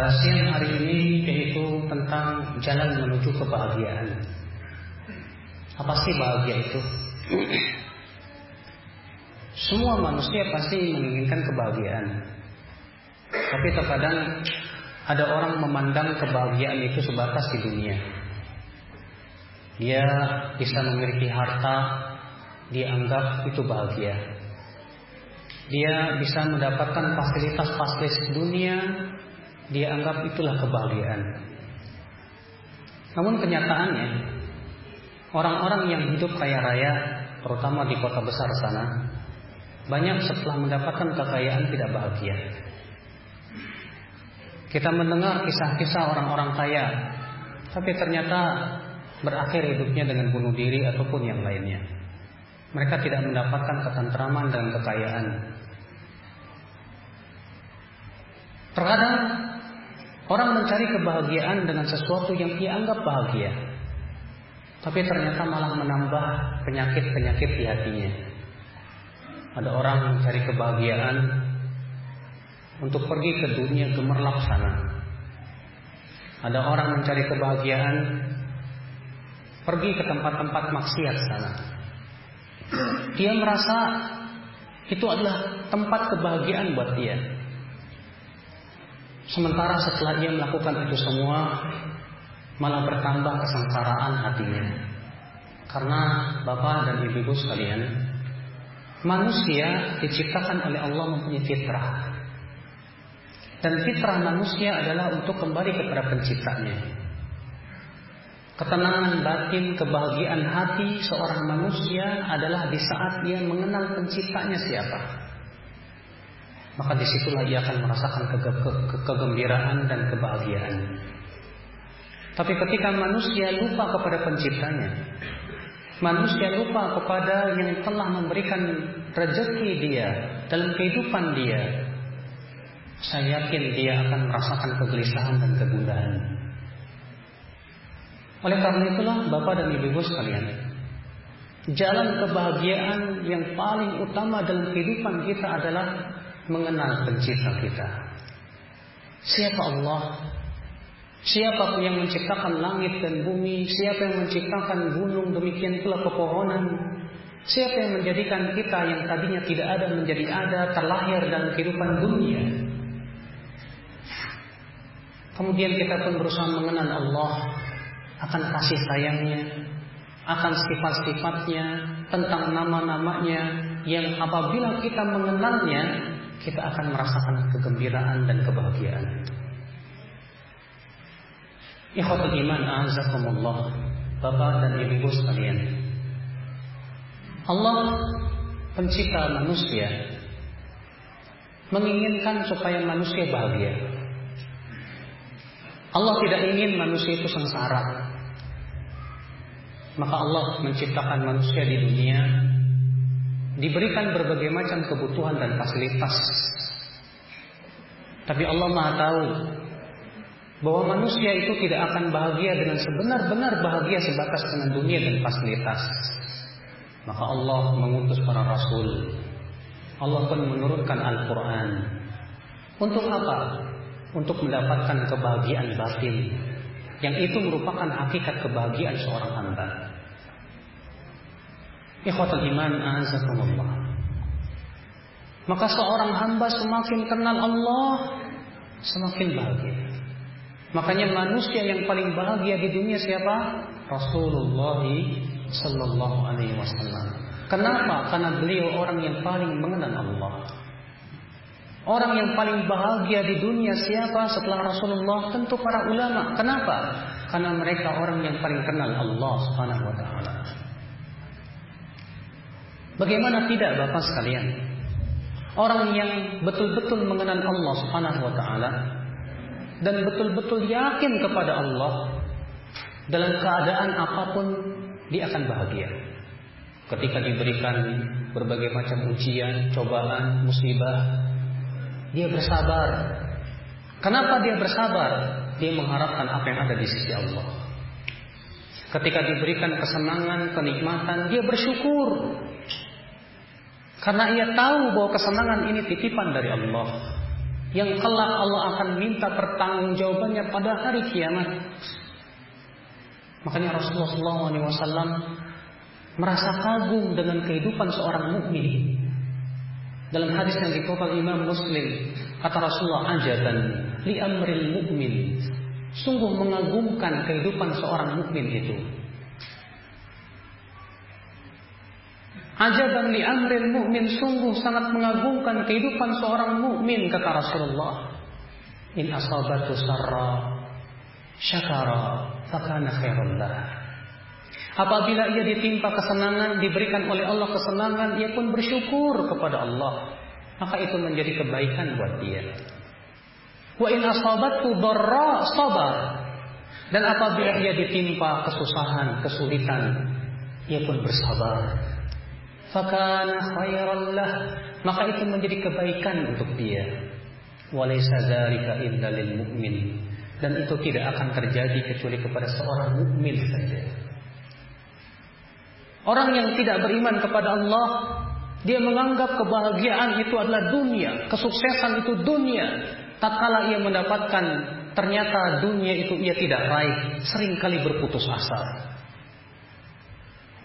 pada siang hari ini yaitu tentang jalan menuju kebahagiaan. Apa sih bahagia itu? Semua manusia pasti menginginkan kebahagiaan. Tapi terkadang ada orang memandang kebahagiaan itu sebatas di dunia. Dia bisa memiliki harta, dia anggap itu bahagia. Dia bisa mendapatkan fasilitas-fasilitas dunia, dia anggap itulah kebahagiaan. Namun kenyataannya, orang-orang yang hidup kaya raya, terutama di kota besar sana, banyak setelah mendapatkan kekayaan tidak bahagia. Kita mendengar kisah-kisah orang-orang kaya, tapi ternyata berakhir hidupnya dengan bunuh diri ataupun yang lainnya. Mereka tidak mendapatkan ketentraman dan kekayaan. Terkadang orang mencari kebahagiaan dengan sesuatu yang ia anggap bahagia, tapi ternyata malah menambah penyakit-penyakit di hatinya. Ada orang mencari kebahagiaan untuk pergi ke dunia gemerlap sana. Ada orang mencari kebahagiaan pergi ke tempat-tempat maksiat sana. Dia merasa itu adalah tempat kebahagiaan buat dia. Sementara setelah dia melakukan itu semua, malah bertambah kesengsaraan hatinya. Karena Bapak dan Ibu sekalian, manusia diciptakan oleh Allah mempunyai fitrah. Dan fitrah manusia adalah untuk kembali kepada penciptanya. Ketenangan batin, kebahagiaan hati seorang manusia adalah di saat dia mengenal penciptanya siapa. Maka di situlah ia akan merasakan ke ke ke kegembiraan dan kebahagiaan. Tapi ketika manusia lupa kepada penciptanya, manusia lupa kepada yang telah memberikan rezeki dia dalam kehidupan dia, saya yakin dia akan merasakan kegelisahan dan kegundahan. Oleh karena itulah Bapak dan Ibu sekalian, jalan kebahagiaan yang paling utama dalam kehidupan kita adalah mengenal pencipta kita. Siapa Allah? Siapa yang menciptakan langit dan bumi? Siapa yang menciptakan gunung demikian pula pepohonan? Siapa yang menjadikan kita yang tadinya tidak ada menjadi ada, terlahir dalam kehidupan dunia? Kemudian kita pun berusaha mengenal Allah akan kasih sayangnya, akan sifat-sifatnya, tentang nama-namanya yang apabila kita mengenalnya, kita akan merasakan kegembiraan dan kebahagiaan. Ikhwatul iman azakumullah Bapak dan Ibu sekalian. Allah pencipta manusia menginginkan supaya manusia bahagia. Allah tidak ingin manusia itu sengsara. Maka Allah menciptakan manusia di dunia diberikan berbagai macam kebutuhan dan fasilitas tapi Allah Maha tahu bahwa manusia itu tidak akan bahagia dengan sebenar-benar bahagia sebatas dengan dunia dan fasilitas. Maka Allah mengutus para rasul. Allah pun menurunkan Al-Quran. Untuk apa? Untuk mendapatkan kebahagiaan batin. Yang itu merupakan hakikat kebahagiaan seorang hamba. Ikhwatul iman azakumullah. Maka seorang hamba semakin kenal Allah, semakin bahagia. Makanya manusia yang paling bahagia di dunia siapa? Rasulullah Sallallahu Alaihi Wasallam. Kenapa? Karena beliau orang yang paling mengenal Allah. Orang yang paling bahagia di dunia siapa setelah Rasulullah? Tentu para ulama. Kenapa? Karena mereka orang yang paling kenal Allah Subhanahu wa taala. Bagaimana tidak Bapak sekalian? Orang yang betul-betul mengenal Allah Subhanahu wa taala dan betul-betul yakin kepada Allah dalam keadaan apa pun dia akan bahagia. Ketika diberikan berbagai macam ujian, cobaan, musibah, dia bersabar. Kenapa dia bersabar? Dia mengharapkan apa yang ada di sisi Allah. Ketika diberikan kesenangan, kenikmatan, dia bersyukur. Karena ia tahu bahwa kesenangan ini titipan dari Allah. Yang kelak Allah akan minta pertanggungjawabannya pada hari kiamat. Makanya Rasulullah SAW merasa kagum dengan kehidupan seorang mukmin. Dalam hadis yang dikutip Imam Muslim, kata Rasulullah ajaban li amril mukmin. Sungguh mengagumkan kehidupan seorang mukmin itu. Ajaban li amril mukmin sungguh sangat mengagumkan kehidupan seorang mukmin kata Rasulullah. In asabatu sarra syakara fakana khairul Apabila ia ditimpa kesenangan, diberikan oleh Allah kesenangan, ia pun bersyukur kepada Allah. Maka itu menjadi kebaikan buat dia. Wa in asabatku darra sabar. Dan apabila ia ditimpa kesusahan, kesulitan, ia pun bersabar. Fakana khairan lah. Maka itu menjadi kebaikan untuk dia. Walaysa dzalika illa lil mu'min. Dan itu tidak akan terjadi kecuali kepada seorang mukmin saja. Orang yang tidak beriman kepada Allah, dia menganggap kebahagiaan itu adalah dunia, kesuksesan itu dunia. Tatkala ia mendapatkan ternyata dunia itu ia tidak raih, sering kali berputus asa.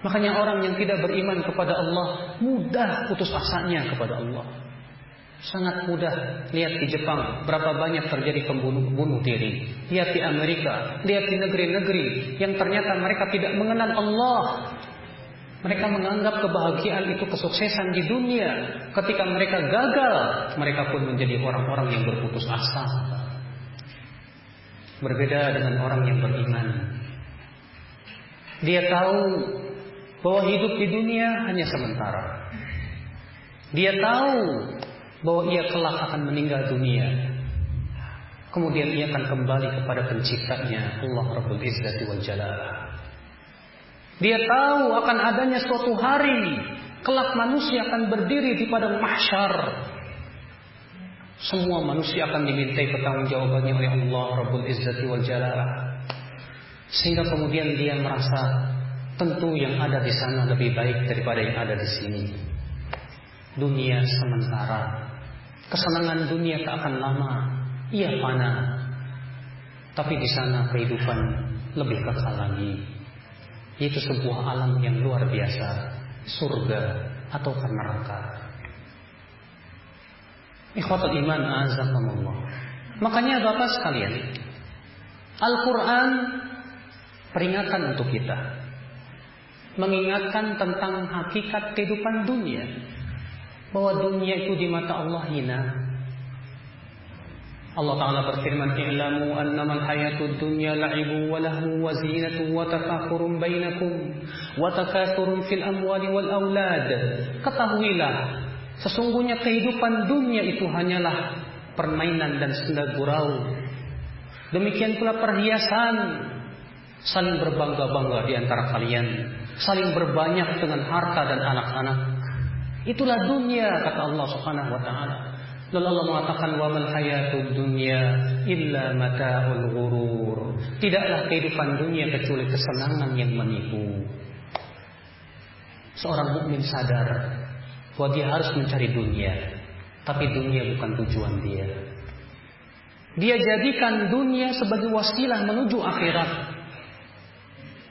Makanya orang yang tidak beriman kepada Allah mudah putus asanya kepada Allah. Sangat mudah. Lihat di Jepang berapa banyak terjadi pembunuh bunuh diri. Lihat di Amerika, lihat di negeri-negeri yang ternyata mereka tidak mengenal Allah. Mereka menganggap kebahagiaan itu kesuksesan di dunia. Ketika mereka gagal, mereka pun menjadi orang-orang yang berputus asa. Berbeda dengan orang yang beriman. Dia tahu bahwa hidup di dunia hanya sementara. Dia tahu bahwa ia kelak akan meninggal dunia. Kemudian ia akan kembali kepada penciptanya Allah Rabbul Izzati wal Jalalah. Dia tahu akan adanya suatu hari kelak manusia akan berdiri di padang mahsyar. Semua manusia akan dimintai pertanggungjawabannya oleh Allah Rabbul Izzati wal Jalalah. Sehingga kemudian dia merasa tentu yang ada di sana lebih baik daripada yang ada di sini. Dunia sementara. Kesenangan dunia tak akan lama. Ia fana. Tapi di sana kehidupan lebih kekal lagi. Itu sebuah alam yang luar biasa, surga atau neraka. Ikhwatul iman azakumullah. Makanya Bapak sekalian, Al-Qur'an peringatan untuk kita. Mengingatkan tentang hakikat kehidupan dunia. Bahwa dunia itu di mata Allah hina, Allah Ta'ala berfirman I'lamu annama al-hayatud dunya la'ibu wa lahu wa zinatu wa tafakurun bainakum wa takathurun fil amwali wal aulad Ketahuilah Sesungguhnya kehidupan dunia itu hanyalah permainan dan senda gurau Demikian pula perhiasan Saling berbangga-bangga di antara kalian Saling berbanyak dengan harta dan anak-anak Itulah dunia kata Allah Subhanahu wa taala. Lalu Allah mengatakan wa mal hayatud dunya illa mata'ul ghurur. Tidaklah kehidupan dunia kecuali kesenangan yang menipu. Seorang mukmin sadar bahwa dia harus mencari dunia, tapi dunia bukan tujuan dia. Dia jadikan dunia sebagai wasilah menuju akhirat.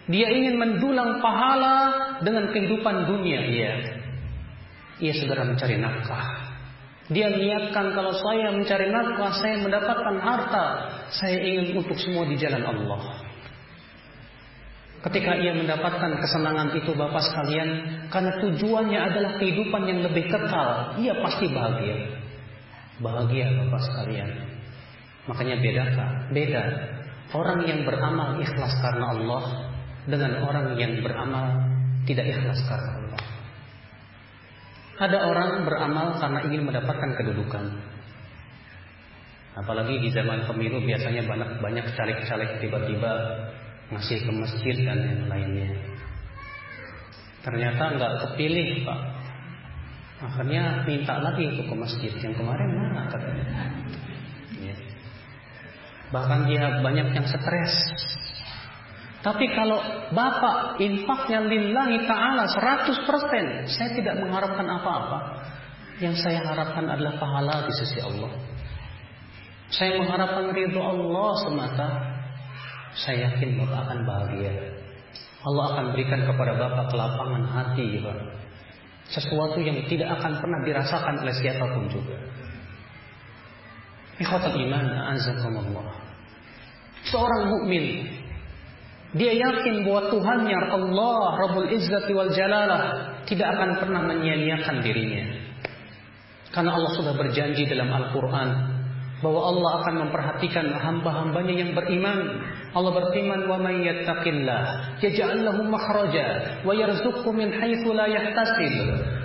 Dia ingin mendulang pahala dengan kehidupan dunia dia. Ia segera mencari nafkah dia niatkan kalau saya mencari nafkah, saya mendapatkan harta, saya ingin untuk semua di jalan Allah. Ketika ia mendapatkan kesenangan itu Bapak sekalian, karena tujuannya adalah kehidupan yang lebih kekal, ia pasti bahagia. Bahagia Bapak sekalian. Makanya beda Beda. Orang yang beramal ikhlas karena Allah dengan orang yang beramal tidak ikhlas karena Allah. Ada orang beramal karena ingin mendapatkan kedudukan. Apalagi di zaman pemilu biasanya banyak banyak caleg-caleg tiba-tiba ngasih ke masjid dan yang lainnya. Ternyata nggak kepilih pak. Akhirnya minta lagi untuk ke masjid. Yang kemarin mana katanya. Ya. Bahkan dia banyak yang stres. Tapi kalau bapak infaknya lillahi ta'ala 100% Saya tidak mengharapkan apa-apa. Yang saya harapkan adalah pahala di sisi Allah. Saya mengharapkan ridho Allah semata. Saya yakin bapak akan bahagia. Allah akan berikan kepada bapak kelapangan hati Pak. Sesuatu yang tidak akan pernah dirasakan oleh siapa pun juga. Ikhwatul iman Azakumullah Seorang mukmin dia yakin bahwa Tuhannya Allah Rabbul Izzati wal Jalalah tidak akan pernah menyia-nyiakan dirinya. Karena Allah sudah berjanji dalam Al-Quran bahwa Allah akan memperhatikan hamba-hambanya yang beriman. Allah berfirman, "Wa may yattaqillah yaj'al lahu makhraja wa yarzuqhu min haitsu la yahtasib."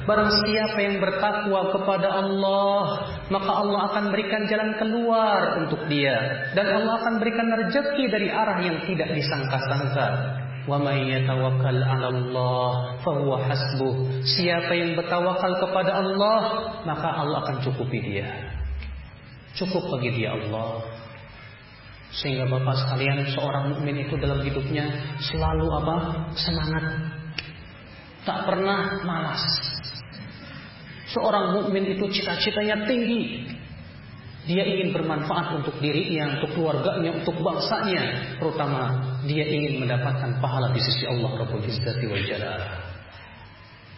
Barang siapa yang bertakwa kepada Allah, maka Allah akan berikan jalan keluar untuk dia dan Allah akan berikan rezeki dari arah yang tidak disangka-sangka. Wa may yatawakkal 'ala Allah fahuwa. Siapa yang bertawakal kepada Allah, maka Allah akan cukupi dia. Cukup bagi dia Allah. Sehingga Bapak sekalian seorang mukmin itu dalam hidupnya selalu apa? Semangat. Tak pernah malas. Seorang mukmin itu cita-citanya tinggi. Dia ingin bermanfaat untuk dirinya, untuk keluarganya, untuk bangsanya, terutama dia ingin mendapatkan pahala di sisi Allah Rabbul Izzati wal Jalal.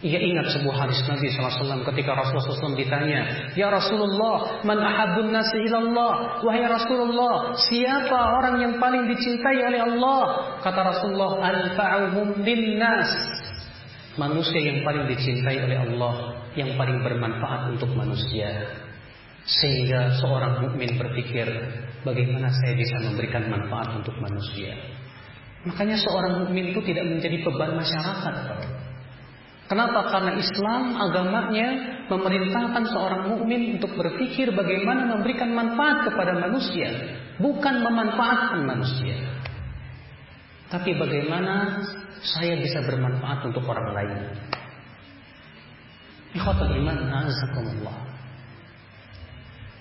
Ia ingat sebuah hadis Nabi SAW ketika Rasulullah SAW ditanya, Ya Rasulullah, man ahabun nasi ilallah? Wahai Rasulullah, siapa orang yang paling dicintai oleh Allah? Kata Rasulullah, anfa'uhum linnas. Manusia yang paling dicintai oleh Allah, yang paling bermanfaat untuk manusia. Sehingga seorang mukmin berpikir, bagaimana saya bisa memberikan manfaat untuk manusia? Makanya seorang mukmin itu tidak menjadi beban masyarakat. Kenapa? Karena Islam agamanya memerintahkan seorang mukmin untuk berpikir bagaimana memberikan manfaat kepada manusia, bukan memanfaatkan manusia. Tapi bagaimana saya bisa bermanfaat untuk orang lain? Ikhwatul iman, azakumullah.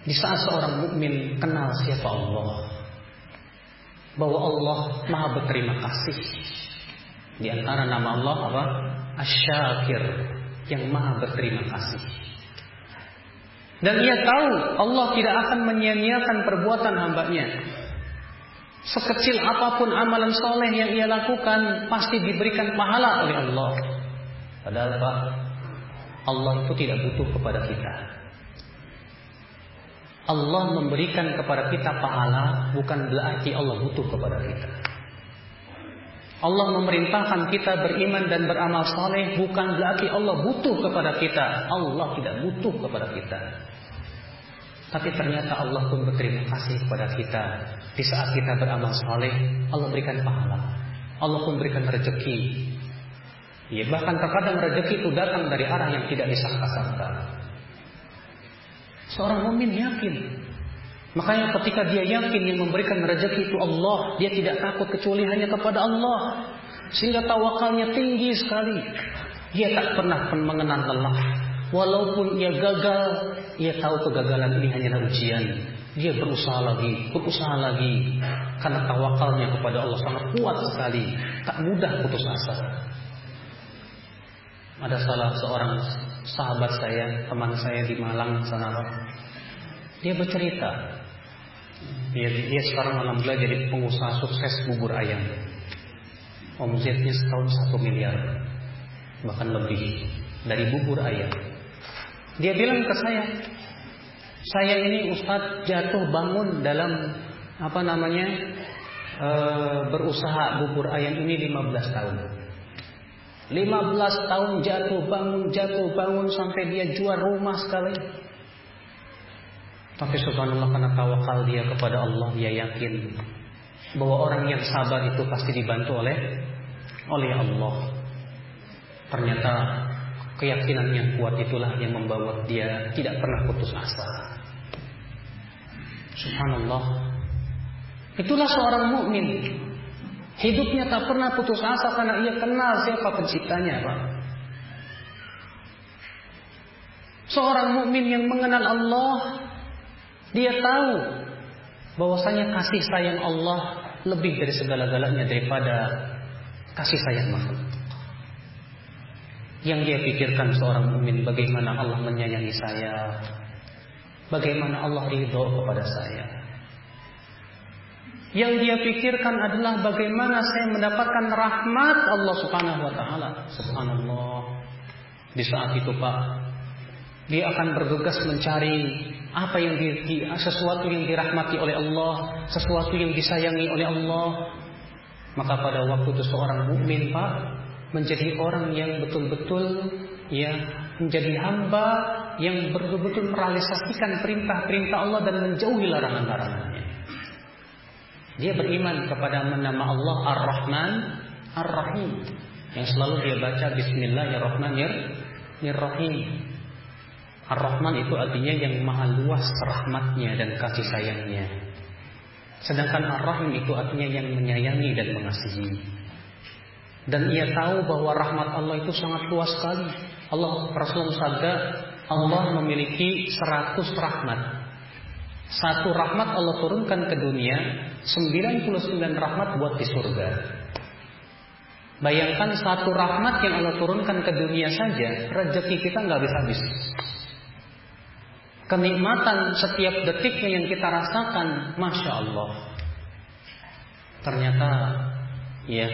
Di saat seorang mukmin kenal siapa Allah, bahwa Allah Maha berterima kasih. Di antara nama Allah apa? Asyakir yang maha berterima kasih. Dan ia tahu Allah tidak akan menyia-nyiakan perbuatan hambanya. Sekecil apa pun amalan soleh yang ia lakukan pasti diberikan pahala oleh Allah. Padahal Pak, Allah itu tidak butuh kepada kita. Allah memberikan kepada kita pahala bukan berarti Allah butuh kepada kita. Allah memerintahkan kita beriman dan beramal saleh bukan berarti Allah butuh kepada kita. Allah tidak butuh kepada kita. Tapi ternyata Allah pun berterima kasih kepada kita. Di saat kita beramal saleh, Allah berikan pahala. Allah pun berikan rezeki. Ya, bahkan terkadang rezeki itu datang dari arah yang tidak disangka-sangka. Seorang mukmin yakin Makanya ketika dia yakin yang memberikan rezeki itu Allah, dia tidak takut kecuali hanya kepada Allah. Sehingga tawakalnya tinggi sekali. Dia tak pernah mengenal lelah. Walaupun ia gagal, ia tahu kegagalan ini hanyalah ujian. Dia berusaha lagi, berusaha lagi. Karena tawakalnya kepada Allah sangat kuat sekali. Tak mudah putus asa. Ada salah seorang sahabat saya, teman saya di Malang sana. Dia bercerita, dia, dia sekarang alhamdulillah jadi pengusaha sukses bubur ayam. Omzetnya setahun satu miliar, bahkan lebih dari bubur ayam. Dia bilang ke saya, saya ini Ustadz jatuh bangun dalam apa namanya e, berusaha bubur ayam ini 15 tahun. 15 tahun jatuh bangun, jatuh bangun sampai dia jual rumah sekali. Tapi subhanallah karena tawakal dia kepada Allah, dia yakin bahwa orang yang sabar itu pasti dibantu oleh oleh Allah. Ternyata keyakinan yang kuat itulah yang membawa dia tidak pernah putus asa. Subhanallah. Itulah seorang mukmin. Hidupnya tak pernah putus asa karena ia kenal siapa penciptanya, Pak. Seorang mukmin yang mengenal Allah, dia tahu bahwasanya kasih sayang Allah lebih dari segala-galanya daripada kasih sayang makhluk. Yang dia pikirkan seorang mukmin bagaimana Allah menyayangi saya, bagaimana Allah ridho kepada saya. Yang dia pikirkan adalah bagaimana saya mendapatkan rahmat Allah Subhanahu wa taala. Subhanallah. Di saat itu, Pak, dia akan bergegas mencari apa yang di, di, sesuatu yang dirahmati oleh Allah, sesuatu yang disayangi oleh Allah. Maka pada waktu itu seorang mukmin Pak menjadi orang yang betul-betul ya menjadi hamba yang betul-betul merealisasikan perintah-perintah Allah dan menjauhi larangan-larangannya. Dia beriman kepada nama Allah Ar-Rahman Ar-Rahim yang selalu dia baca Bismillahirrahmanirrahim. Ar-Rahman itu artinya yang maha luas rahmatnya dan kasih sayangnya. Sedangkan Ar-Rahim itu artinya yang menyayangi dan mengasihi. Dan ia tahu bahwa rahmat Allah itu sangat luas sekali. Allah Rasulullah sabda, Allah memiliki seratus rahmat. Satu rahmat Allah turunkan ke dunia, 99 rahmat buat di surga. Bayangkan satu rahmat yang Allah turunkan ke dunia saja, rezeki kita nggak bisa habis kenikmatan setiap detiknya yang kita rasakan, masya Allah. Ternyata, ya,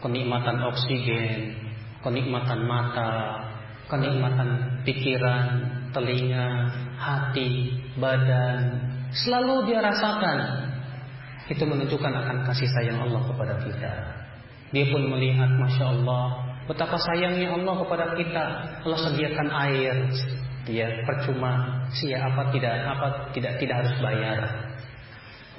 kenikmatan oksigen, kenikmatan mata, kenikmatan pikiran, telinga, hati, badan, selalu dia rasakan. Itu menunjukkan akan kasih sayang Allah kepada kita. Dia pun melihat, masya Allah, betapa sayangnya Allah kepada kita. Allah sediakan air, ya percuma sia apa tidak apa tidak tidak harus bayar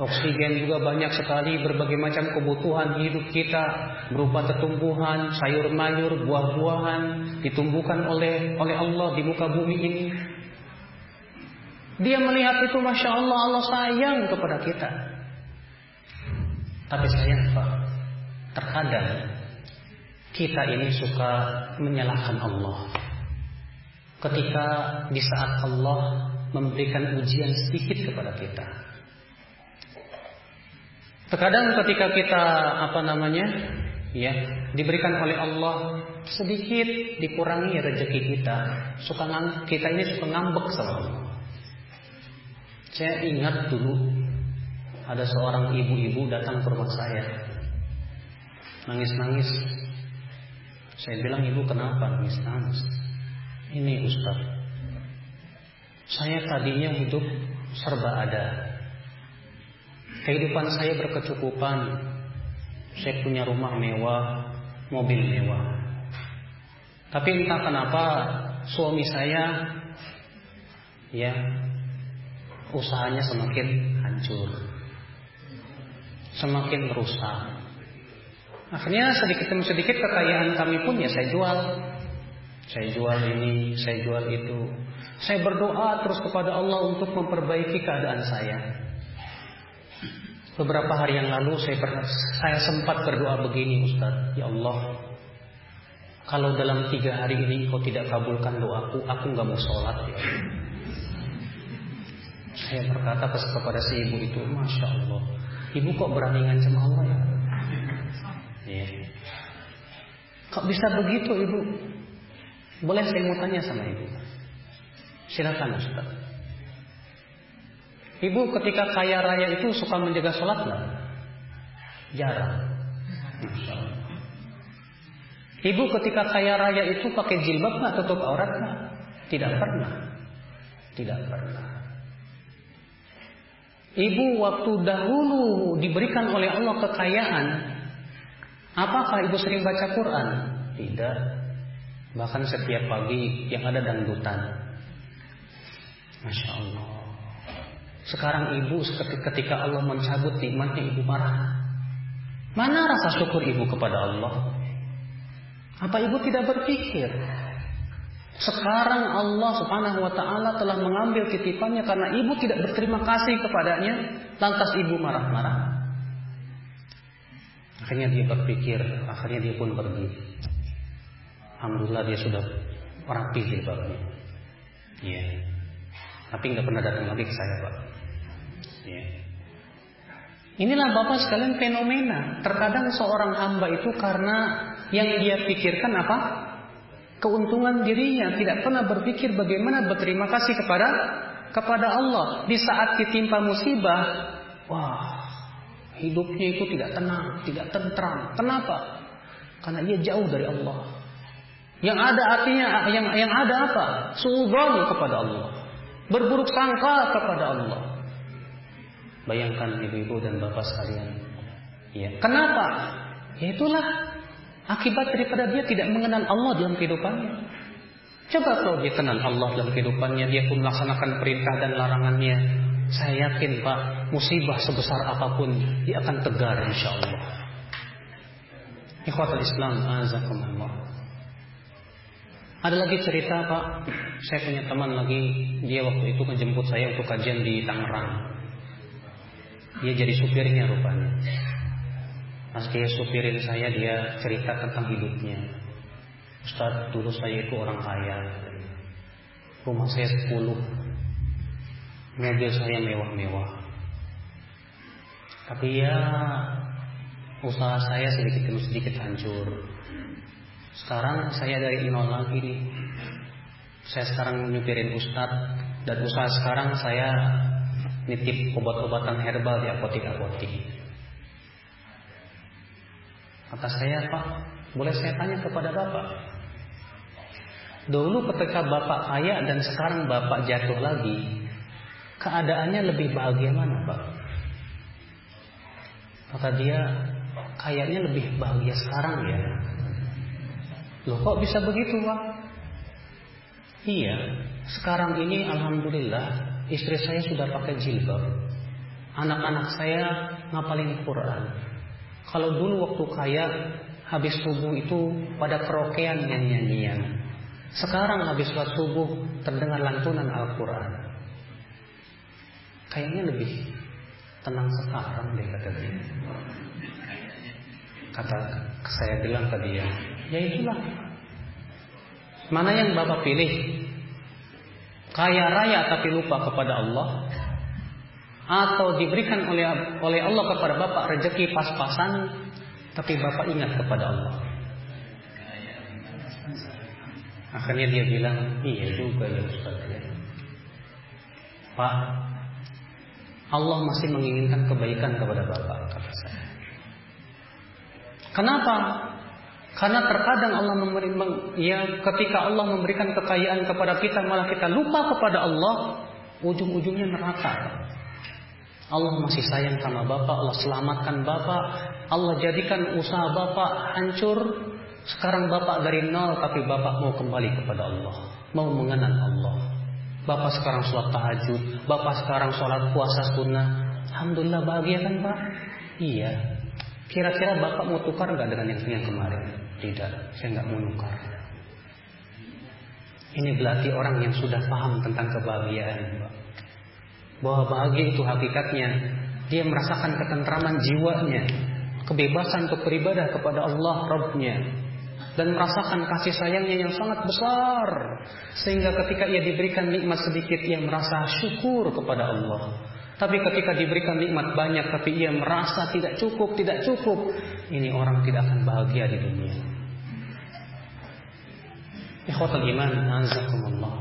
oksigen juga banyak sekali berbagai macam kebutuhan hidup kita berupa tumbuhan sayur mayur buah-buahan ditumbuhkan oleh oleh Allah di muka bumi ini dia melihat itu masya Allah Allah sayang kepada kita tapi sayang Pak terkadang kita ini suka menyalahkan Allah ketika di saat Allah memberikan ujian sedikit kepada kita. Terkadang ketika kita apa namanya, ya, diberikan oleh Allah sedikit dikurangi rezeki kita, suka ngang, kita ini suka ngambek sama. Saya ingat dulu ada seorang ibu-ibu datang ke rumah saya, nangis-nangis. Saya bilang ibu kenapa nangis-nangis? Ini Ustaz Saya tadinya hidup serba ada Kehidupan saya berkecukupan. Saya punya rumah mewah Mobil mewah. Tapi entah kenapa Suami saya Ya Usahanya semakin hancur. Semakin rusak. Akhirnya sedikit demi sedikit kekayaan kami pun ya saya jual. Saya jual ini, saya jual itu. Saya berdoa terus kepada Allah untuk memperbaiki keadaan saya. Beberapa hari yang lalu saya saya sempat berdoa begini Ustaz, ya Allah, kalau dalam tiga hari ini kau tidak kabulkan doaku, aku nggak mau sholat ya. Saya berkata kepada si ibu itu, masya Allah, ibu kok berani ngancam Allah ya? ya. Kok bisa begitu ibu? Boleh saya mau tanya sama ibu? Silakan Ustaz. Ibu ketika kaya raya itu suka menjaga sholat nggak? Jarang. Ibu ketika kaya raya itu pakai jilbab nggak tutup aurat nggak? Tidak pernah. Tidak pernah. Ibu waktu dahulu diberikan oleh Allah kekayaan, apakah ibu sering baca Quran? Tidak. Bahkan setiap pagi yang ada dangdutan. Masya Allah. Sekarang ibu ketika Allah mencabut nikmatnya ibu marah. Mana rasa syukur ibu kepada Allah? Apa ibu tidak berpikir? Sekarang Allah subhanahu wa ta'ala telah mengambil titipannya karena ibu tidak berterima kasih kepadanya. Lantas ibu marah-marah. Akhirnya dia berpikir, akhirnya dia pun pergi. Alhamdulillah dia sudah rapi jilbabnya. Iya. Tapi nggak pernah datang lagi ke saya, Pak. Iya. Inilah Bapak sekalian fenomena. Terkadang seorang hamba itu karena yang dia pikirkan apa? Keuntungan dirinya, tidak pernah berpikir bagaimana berterima kasih kepada kepada Allah. Di saat ditimpa musibah, wah, hidupnya itu tidak tenang, tidak tentram. Kenapa? Karena ia jauh dari Allah. Yang ada artinya yang yang ada apa? Suudzon kepada Allah. Berburuk sangka kepada Allah. Bayangkan ibu-ibu dan bapak sekalian. Ya. Kenapa? Ya itulah akibat daripada dia tidak mengenal Allah dalam kehidupannya. Coba kalau dia kenal Allah dalam kehidupannya, dia pun melaksanakan perintah dan larangannya. Saya yakin Pak, musibah sebesar apa pun, dia akan tegar insya Allah. Ikhwatul Islam, azakumullah. Ada lagi cerita Pak, saya punya teman lagi, dia waktu itu menjemput saya untuk kajian di Tangerang. Dia jadi supirnya rupanya. Pas dia supirin saya, dia cerita tentang hidupnya. Ustaz, dulu saya itu orang kaya. Rumah saya sepuluh. Mobil saya mewah-mewah. Tapi ya usaha saya sedikit demi sedikit hancur. Sekarang saya dari nol lagi nih. Saya sekarang nyupirin ustadz dan usaha sekarang saya nitip obat-obatan herbal di apotik-apotik. Kata saya, Pak, boleh saya tanya kepada Bapak? Dulu ketika Bapak kaya dan sekarang Bapak jatuh lagi, keadaannya lebih bahagia mana, Pak? Kata dia, kayaknya lebih bahagia sekarang ya. Loh kok bisa begitu Pak? Iya, sekarang ini Alhamdulillah istri saya sudah pakai jilbab. Anak-anak saya ngapalin Quran. Kalau dulu waktu kaya habis subuh itu pada kerokean nyanyian. Sekarang habis sholat subuh terdengar lantunan Al-Quran. Kayaknya lebih tenang sekarang deh kata dia. Kata saya bilang ke dia, Ya itulah. Mana yang Bapak pilih? Kaya raya tapi lupa kepada Allah atau diberikan oleh oleh Allah kepada Bapak rezeki pas-pasan tapi Bapak ingat kepada Allah. Akhirnya dia bilang, iya juga ya Ustaz ya. Pak, Allah masih menginginkan kebaikan kepada Bapak, kata saya. Kenapa? Karena terkadang Allah memberi, ya ketika Allah memberikan kekayaan kepada kita malah kita lupa kepada Allah, ujung-ujungnya neraka. Allah masih sayang sama Bapak, Allah selamatkan Bapak, Allah jadikan usaha Bapak hancur. Sekarang Bapak dari nol tapi Bapak mau kembali kepada Allah, mau mengenal Allah. Bapak sekarang sholat tahajud, Bapak sekarang sholat puasa sunnah. Alhamdulillah bahagia kan Pak? Iya. Kira-kira Bapak mau tukar nggak dengan yang, kemarin? Tidak, saya nggak mau nukar. Ini berarti orang yang sudah paham tentang kebahagiaan, Bahwa bahagia itu hakikatnya dia merasakan ketentraman jiwanya, kebebasan untuk beribadah kepada Allah Rabbnya dan merasakan kasih sayangnya yang sangat besar sehingga ketika ia diberikan nikmat sedikit ia merasa syukur kepada Allah tapi ketika diberikan nikmat banyak tapi ia merasa tidak cukup, tidak cukup, ini orang tidak akan bahagia di dunia. Ikhwatul iman, anzakumullah.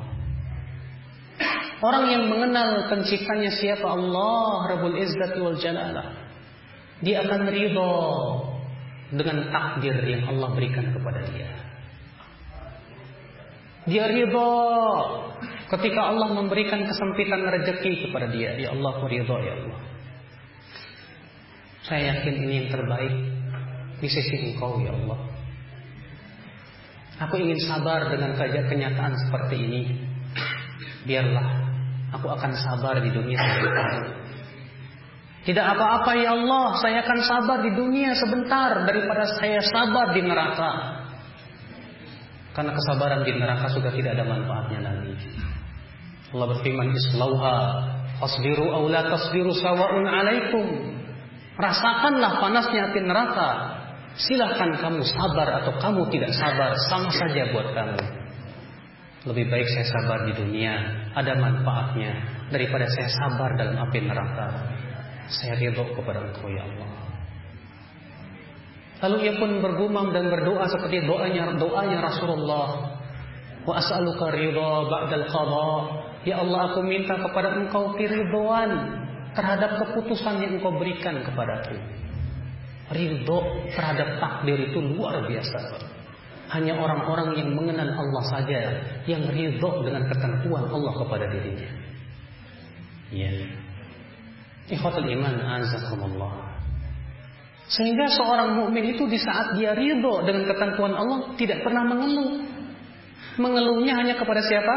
Orang yang mengenal penciptanya siapa Allah Rabbul Izzati wal Jalalah. Dia akan ridho dengan takdir yang Allah berikan kepada dia. Dia ridho Ketika Allah memberikan kesempitan rezeki kepada dia, ya Allah aku ridho ya Allah. Saya yakin ini yang terbaik di sisi Engkau ya Allah. Aku ingin sabar dengan kenyataan seperti ini. Biarlah Aku akan sabar di dunia sebentar. Tidak apa-apa ya Allah, saya akan sabar di dunia sebentar daripada saya sabar di neraka. Karena kesabaran di neraka sudah tidak ada manfaatnya lagi. Allah berfirman, "Islauha fasbiru aw la tasbiru sawa'un 'alaikum." Rasakanlah panasnya api neraka. Silahkan kamu sabar atau kamu tidak sabar, sama saja buat kamu. Lebih baik saya sabar di dunia, ada manfaatnya daripada saya sabar dalam api neraka. Saya ridho kepada Engkau ya Allah. Lalu ia pun bergumam dan berdoa seperti doanya doanya Rasulullah. Wa as'aluka ridha ba'dal qada. Ya Allah aku minta kepada Engkau keridhaan terhadap keputusan yang Engkau berikan kepadaku. Ridho terhadap takdir itu luar biasa. Hanya orang-orang yang mengenal Allah saja yang ridho dengan ketentuan Allah kepada dirinya. Ya. Ikhwatul iman azakumullah. Sehingga seorang mukmin itu di saat dia ridho dengan ketentuan Allah tidak pernah mengeluh. Mengeluhnya hanya kepada siapa?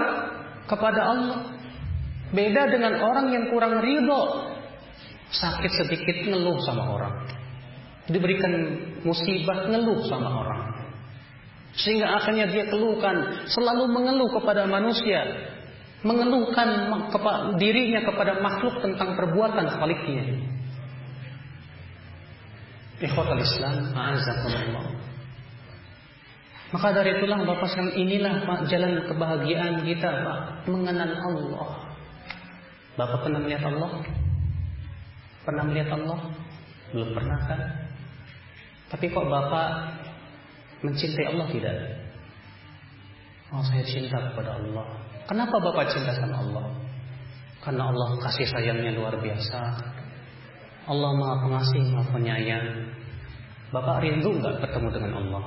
Kepada Allah. Beda dengan orang yang kurang ridho. Sakit sedikit ngeluh sama orang. Diberikan musibah ngeluh sama orang. Sehingga akhirnya dia keluhkan, selalu mengeluh kepada manusia, mengeluhkan dirinya kepada makhluk tentang perbuatan khaliknya. Ikhwatal Islam, a'azakumullah. Maka dari itulah Bapak sekalian inilah Pak jalan kebahagiaan kita Pak mengenal Allah. Bapak pernah melihat Allah? Pernah melihat Allah? Belum pernah kan? Tapi kok Bapak Mencintai Allah tidak? Oh saya cinta kepada Allah. Kenapa Bapak cinta sama Allah? Karena Allah kasih sayangnya luar biasa. Allah maha pengasih, maha penyayang. Bapak rindu nggak ketemu dengan Allah?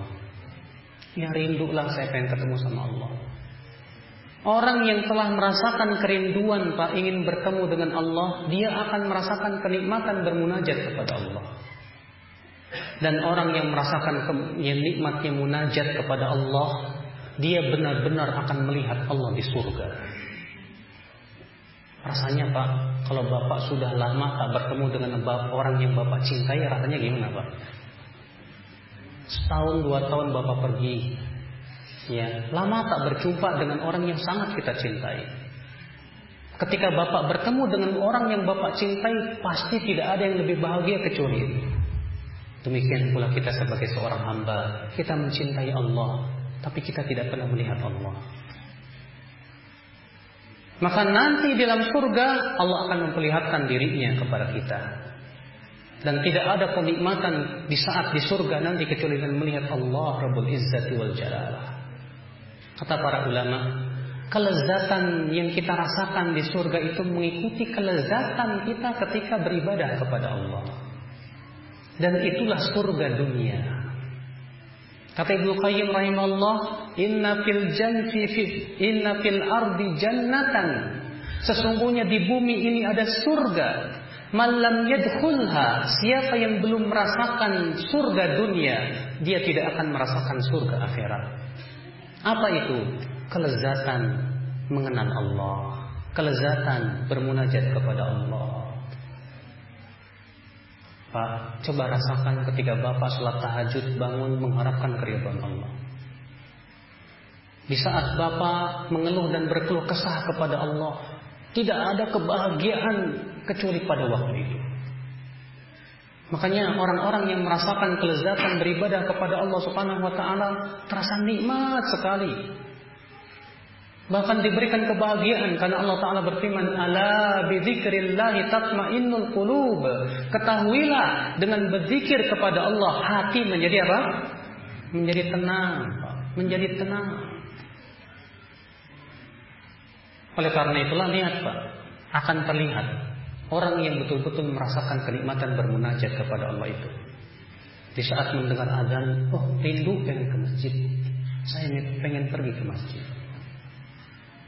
Ya rindulah saya pengen ketemu sama Allah. Orang yang telah merasakan kerinduan Pak ingin bertemu dengan Allah, dia akan merasakan kenikmatan bermunajat kepada Allah. Dan orang yang merasakan nikmatnya munajat kepada Allah, dia benar-benar akan melihat Allah di surga. Rasanya Pak, kalau Bapak sudah lama tak bertemu dengan orang yang Bapak cintai, rasanya gimana Pak? Setahun dua tahun Bapak pergi, ya lama tak berjumpa dengan orang yang sangat kita cintai. Ketika Bapak bertemu dengan orang yang Bapak cintai, pasti tidak ada yang lebih bahagia kecuali itu. Demikian pula kita sebagai seorang hamba, kita mencintai Allah, tapi kita tidak pernah melihat Allah. Maka nanti dalam surga Allah akan memperlihatkan dirinya kepada kita. Dan tidak ada kenikmatan di saat di surga nanti kecuali dengan melihat Allah Rabbul Izzati wal Jalalah. Kata para ulama, kelezatan yang kita rasakan di surga itu mengikuti kelezatan kita ketika beribadah kepada Allah. Dan itulah surga dunia. Kata Ibnu Qayyim rahimahullah, "Inna fil janfi fi inna fil ardi jannatan." Sesungguhnya di bumi ini ada surga. Malam yadkhulha, siapa yang belum merasakan surga dunia, dia tidak akan merasakan surga akhirat. Apa itu? Kelezatan mengenal Allah, kelezatan bermunajat kepada Allah. Pak, coba rasakan ketika Bapak sholat tahajud bangun mengharapkan keridhaan Allah. Di saat Bapak mengeluh dan berkeluh kesah kepada Allah, tidak ada kebahagiaan kecuali pada waktu itu. Makanya orang-orang yang merasakan kelezatan beribadah kepada Allah Subhanahu wa taala terasa nikmat sekali. Bahkan diberikan kebahagiaan karena Allah Ta'ala berfirman Ala bidzikrillahi tatmainnul qulub. Ketahuilah dengan berzikir kepada Allah Hati menjadi apa? Menjadi tenang Menjadi tenang. Oleh karena itulah lihat Pak Akan terlihat Orang yang betul-betul merasakan kenikmatan bermunajat kepada Allah itu. Di saat mendengar azan Oh rindu pengen ke masjid. Saya pengen pergi ke masjid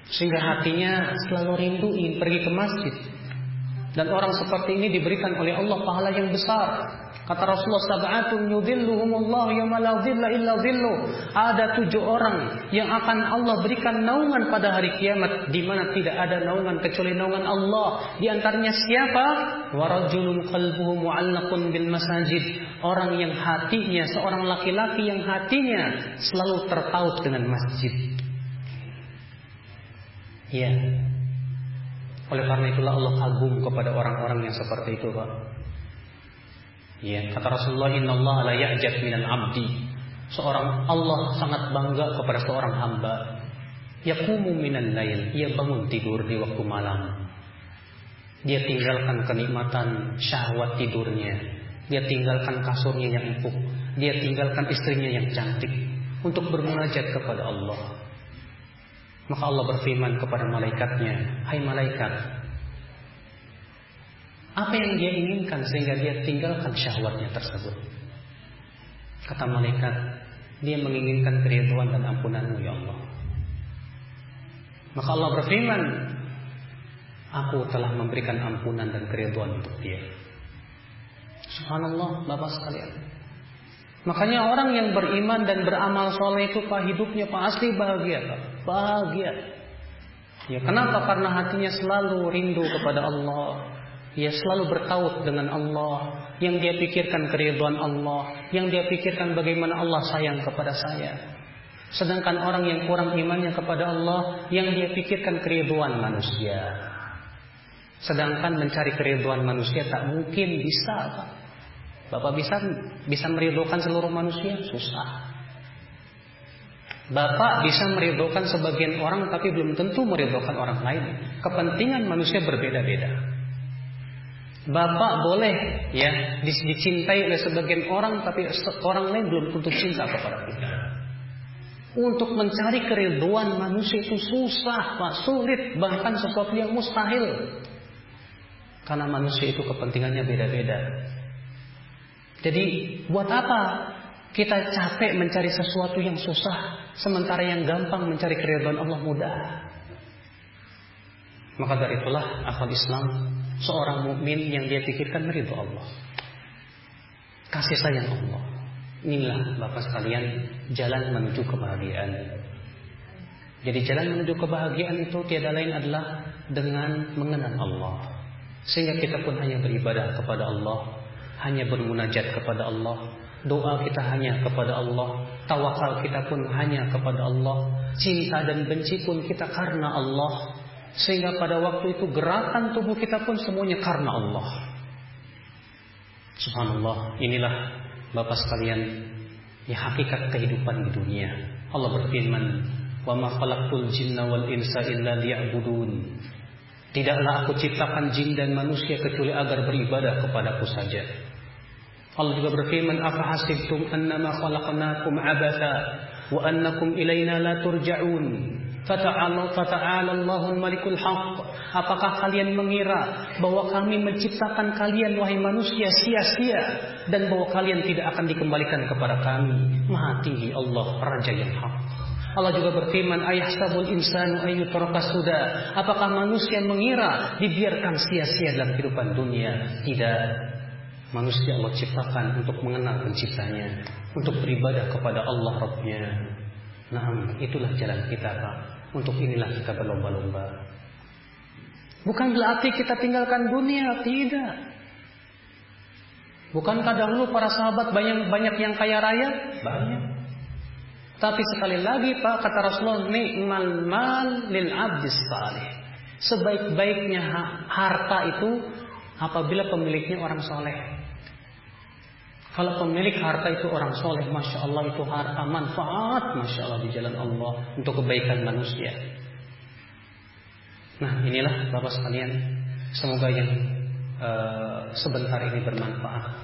sehingga hatinya selalu rindu ingin pergi ke masjid. Dan orang seperti ini diberikan oleh Allah pahala yang besar. Kata Rasulullah sab'atun illa dhillu. Ada tujuh orang yang akan Allah berikan naungan pada hari kiamat di mana tidak ada naungan kecuali naungan Allah. Di antaranya siapa? Warajulun qalbuhu mu'allaqun bil masajid. Orang yang hatinya seorang laki-laki yang hatinya selalu terpaut dengan masjid. Ya. Oleh karena itulah Allah kagum kepada orang-orang yang seperti itu, Pak. Ya, kata Rasulullah Inna Allah la ya'jab minal abdi. Seorang Allah sangat bangga kepada seorang hamba. Yakumu minal lail. Ia bangun tidur di waktu malam. Dia tinggalkan kenikmatan syahwat tidurnya. Dia tinggalkan kasurnya yang empuk. Dia tinggalkan istrinya yang cantik. Untuk bermunajat kepada Allah. Maka Allah berfirman kepada malaikatnya. Hai malaikat, apa yang dia inginkan sehingga dia tinggalkan syahwatnya tersebut. Kata malaikat, dia menginginkan keriduan dan ampunanmu ya Allah. Maka Allah berfirman, aku telah memberikan ampunan dan keriduan untuk dia. Subhanallah, Bapak sekalian. Makanya orang yang beriman dan beramal soleh itu pak hidupnya pak asli bahagia pak. Bahagia. Ya kenapa? Karena hatinya selalu rindu kepada Allah. Ia selalu bertaut dengan Allah. Yang dia pikirkan keriduan Allah. Yang dia pikirkan bagaimana Allah sayang kepada saya. Sedangkan orang yang kurang imannya kepada Allah. Yang dia pikirkan keriduan manusia. Sedangkan mencari keriduan manusia tak mungkin bisa. Pak. Bapak bisa bisa meridukan seluruh manusia? Susah. Bapak bisa meridukan sebagian orang tapi belum tentu meridukan orang lain. Kepentingan manusia berbeda-beda. Bapak boleh ya dicintai oleh sebagian orang tapi orang lain belum tentu cinta kepada kita. Untuk mencari keriduan manusia itu susah, Pak, sulit, bahkan sesuatu yang mustahil. Karena manusia itu kepentingannya beda-beda. Jadi, buat apa kita capek mencari sesuatu yang susah, sementara yang gampang mencari keriduan Allah mudah? Maka dari itulah akal Islam seorang mukmin yang dia pikirkan meridho Allah. Kasih sayang Allah. Inilah Bapak sekalian jalan menuju kebahagiaan. Jadi jalan menuju kebahagiaan itu tiada lain adalah dengan mengenal Allah. Sehingga kita pun hanya beribadah kepada Allah, hanya bermunajat kepada Allah, doa kita hanya kepada Allah, tawakal kita pun hanya kepada Allah, cinta dan benci pun kita karena Allah, sehingga pada waktu itu gerakan tubuh kita pun semuanya karena Allah. Subhanallah, inilah Bapak sekalian ya hakikat kehidupan di dunia. Allah berfirman, "Wa ma khalaqtul jinna wal insa illa liya'budun." Tidaklah aku ciptakan jin dan manusia kecuali agar beribadah kepadaku saja. Allah juga berfirman, "Afa hasibtum annama khalaqnakum abatha wa annakum ilaina la turja'un?" Fata'ala fata'ala Allahul Malikul Haq. Apakah kalian mengira bahwa kami menciptakan kalian wahai manusia sia-sia dan bahwa kalian tidak akan dikembalikan kepada kami? Maha tinggi Allah Raja yang hak. Allah juga berfirman, ayah sabul insanu ayyutraka sudah. Apakah manusia mengira dibiarkan sia-sia dalam kehidupan dunia? Tidak. Manusia Allah ciptakan untuk mengenal penciptanya, untuk beribadah kepada Allah Rabbnya. Nah, itulah jalan kita, Pak. Untuk inilah kita berlomba-lomba. Bukan berarti kita tinggalkan dunia, tidak. Bukankah dahulu para sahabat banyak banyak yang kaya raya? Banyak. Tapi sekali lagi Pak kata Rasulullah, ni'mal mal lil abdis salih. Sebaik-baiknya harta itu apabila pemiliknya orang soleh. Kalau pemilik harta itu orang soleh, masya Allah itu harta manfaat, masya Allah di jalan Allah untuk kebaikan manusia. Nah inilah bapak sekalian, semoga yang uh, sebentar ini bermanfaat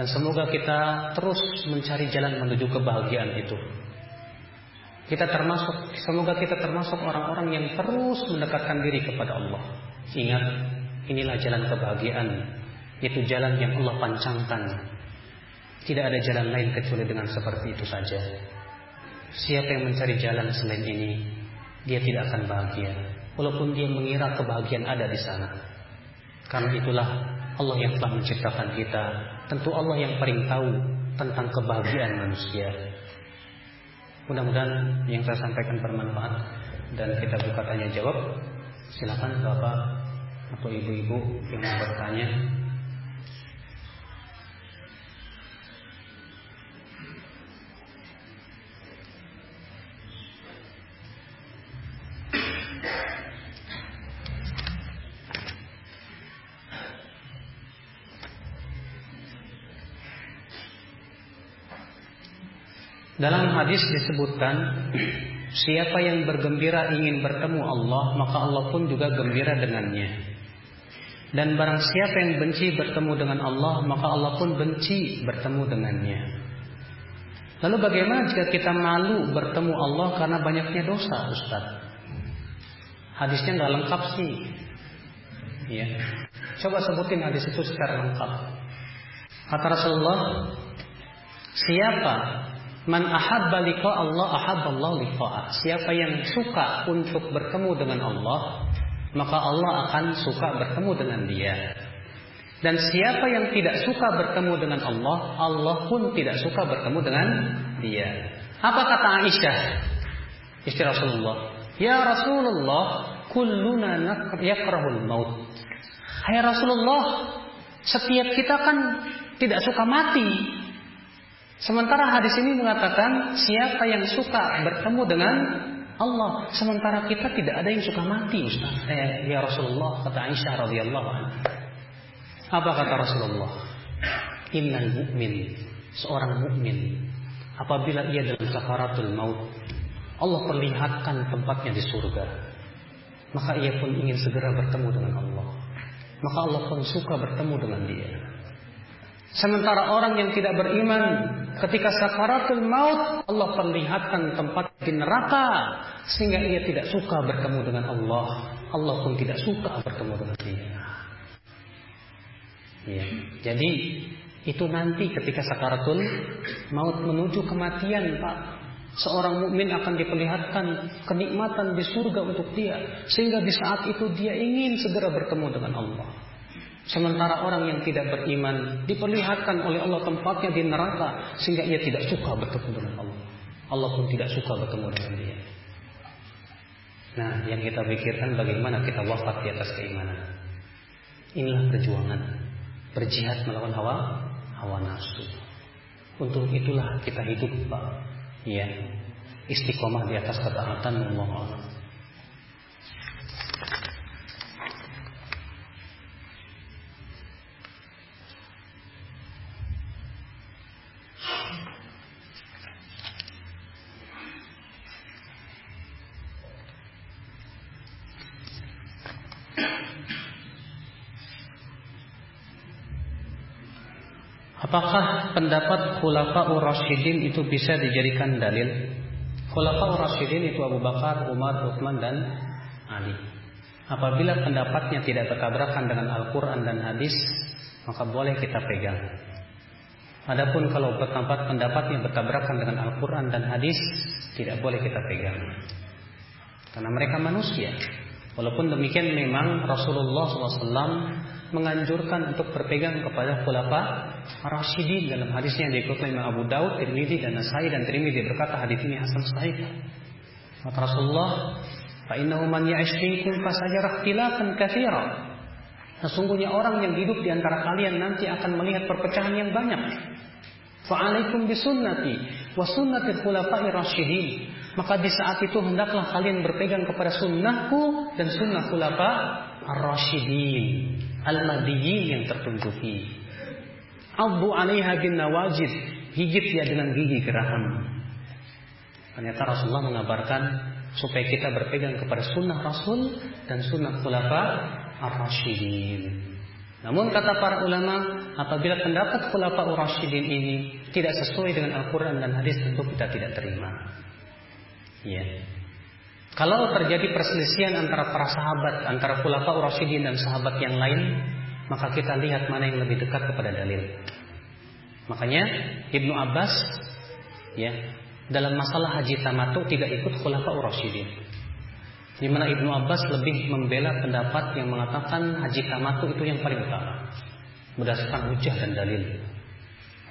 dan semoga kita terus mencari jalan menuju kebahagiaan itu. Kita termasuk, semoga kita termasuk orang-orang yang terus mendekatkan diri kepada Allah. Ingat, inilah jalan kebahagiaan, itu jalan yang Allah pancangkan tidak ada jalan lain kecuali dengan seperti itu saja. Siapa yang mencari jalan selain ini, dia tidak akan bahagia. Walaupun dia mengira kebahagiaan ada di sana. Karena itulah Allah yang telah menciptakan kita Tentu Allah yang paling tahu tentang kebahagiaan manusia. Mudah-mudahan yang saya sampaikan bermanfaat dan kita buka tanya jawab. Silakan Bapak atau Ibu-ibu yang mau bertanya. Dalam hadis disebutkan Siapa yang bergembira ingin bertemu Allah Maka Allah pun juga gembira dengannya. Dan barang siapa yang benci bertemu dengan Allah Maka Allah pun benci bertemu dengannya. Lalu bagaimana jika kita malu bertemu Allah Karena banyaknya dosa Ustaz? Hadisnya nggak lengkap sih. Ya. Coba sebutin hadis itu secara lengkap. Kata Rasulullah Siapa Man ahabba liqa Allah ahabba Allah liqa'ah. Siapa yang suka untuk bertemu dengan Allah, maka Allah akan suka bertemu dengan dia. Dan siapa yang tidak suka bertemu dengan Allah, Allah pun tidak suka bertemu dengan dia. Apa kata Aisyah? Istri Rasulullah. Ya Rasulullah, kulluna yakrahul maut. Hai Rasulullah, setiap kita kan tidak suka mati. Sementara hadis ini mengatakan siapa yang suka bertemu dengan Allah, sementara kita tidak ada yang suka mati, Ustaz. Eh, ya Rasulullah, kata Aisyah radhiyallahu anha. Apa kata Rasulullah? Innal mu'min, seorang mukmin apabila ia dalam sakaratul maut, Allah perlihatkan tempatnya di surga. Maka ia pun ingin segera bertemu dengan Allah. Maka Allah pun suka bertemu dengan dia. Sementara orang yang tidak beriman ketika sakaratul maut Allah perlihatkan tempat di neraka sehingga ia tidak suka bertemu dengan Allah. Allah pun tidak suka bertemu dengan dia. Ya. Jadi itu nanti ketika sakaratul maut menuju kematian, Pak. Seorang mukmin akan diperlihatkan kenikmatan di surga untuk dia sehingga di saat itu dia ingin segera bertemu dengan Allah. Sementara orang yang tidak beriman diperlihatkan oleh Allah tempatnya di neraka sehingga ia tidak suka bertemu dengan Allah. Allah pun tidak suka bertemu dengan dia. Nah, yang kita pikirkan bagaimana kita wafat di atas keimanan. Inilah perjuangan berjihad melawan hawa hawa nafsu. Untuk itulah kita hidup, Pak. Ya, istiqomah di atas ketaatan Allah. Apakah pendapat Khulafaur Rasyidin itu bisa dijadikan dalil? Khulafaur Rasyidin itu Abu Bakar, Umar, Uthman dan Ali. Apabila pendapatnya tidak bertabrakan dengan Al-Quran dan hadis, maka boleh kita pegang. Adapun kalau bertempat pendapatnya bertabrakan dengan Al-Quran dan hadis, tidak boleh kita pegang. Karena mereka manusia. Walaupun demikian memang Rasulullah SAW menganjurkan untuk berpegang kepada khulafa Rasyidin dalam hadisnya yang diikutkan Imam Abu Daud, Tirmidzi dan Nasai dan Tirmidzi berkata hadis ini hasan sahih. Kata Rasulullah, "Fa innahu man ya'ish minkum fasajara ikhtilafan katsira." Sesungguhnya orang yang hidup di antara kalian nanti akan melihat perpecahan yang banyak. Fa'alaikum bisunnati wa sunnati khulafa'i rasyidin. Maka di saat itu hendaklah kalian berpegang kepada sunnahku dan sunnah khulafa ar-rasyidin al-madiyyin yang tertunjuki. Abu alaiha bin nawajid, gigit ya dengan gigi geraham. Ternyata Rasulullah mengabarkan supaya kita berpegang kepada sunnah Rasul dan sunnah khulafa ar-rasyidin. Namun kata para ulama, apabila pendapat khulafa ar-rasyidin ini tidak sesuai dengan Al-Quran dan hadis tentu kita tidak terima. Ya. Kalau terjadi perselisihan antara para sahabat, antara khulafa Rasyidin dan sahabat yang lain, maka kita lihat mana yang lebih dekat kepada dalil. Makanya Ibnu Abbas ya, dalam masalah haji tamatu tidak ikut khulafa Rasyidin. Di mana Ibnu Abbas lebih membela pendapat yang mengatakan haji tamatu itu yang paling utama berdasarkan hujah dan dalil.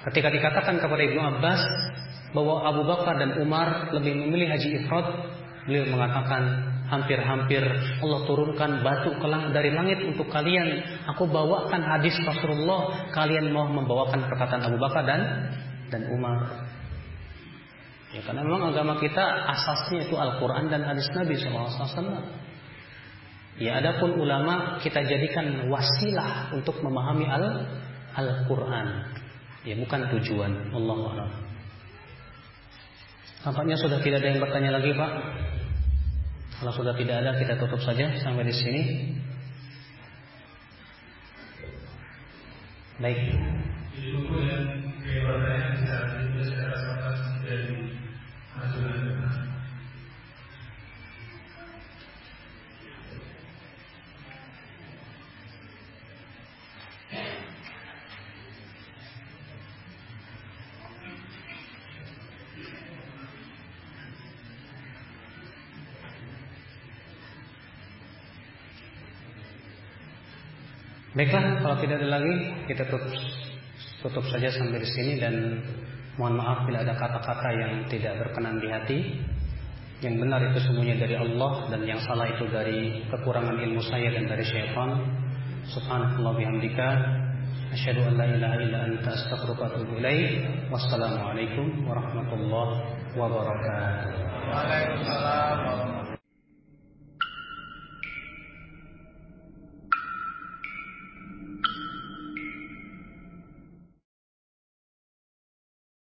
Ketika dikatakan kepada Ibnu Abbas bahwa Abu Bakar dan Umar lebih memilih haji ifrat, beliau mengatakan hampir-hampir Allah turunkan batu kelang dari langit untuk kalian. Aku bawakan hadis Rasulullah, kalian mau membawakan perkataan Abu Bakar dan dan Umar. Ya karena memang agama kita asasnya itu Al-Quran dan hadis Nabi SAW. Ya adapun ulama kita jadikan wasilah untuk memahami Al Al-Quran. Ya bukan tujuan. Allah Allah. Tampaknya sudah tidak ada yang bertanya lagi Pak. Kalau sudah tidak ada kita tutup saja sampai di sini. Baik. Di buku yang bisa ditulis secara dari Baiklah, kalau tidak ada lagi, kita tutup, tutup saja sampai di sini dan Mohon maaf bila ada kata-kata yang tidak berkenan di hati. Yang benar itu semuanya dari Allah dan yang salah itu dari kekurangan ilmu saya dan dari syaitan. Subhanallah bihamdika. Asyhadu an la ilaha illa anta astaghfiruka wa. Wassalamualaikum warahmatullahi wabarakatuh. Waalaikumsalam warahmatullahi wabarakatuh.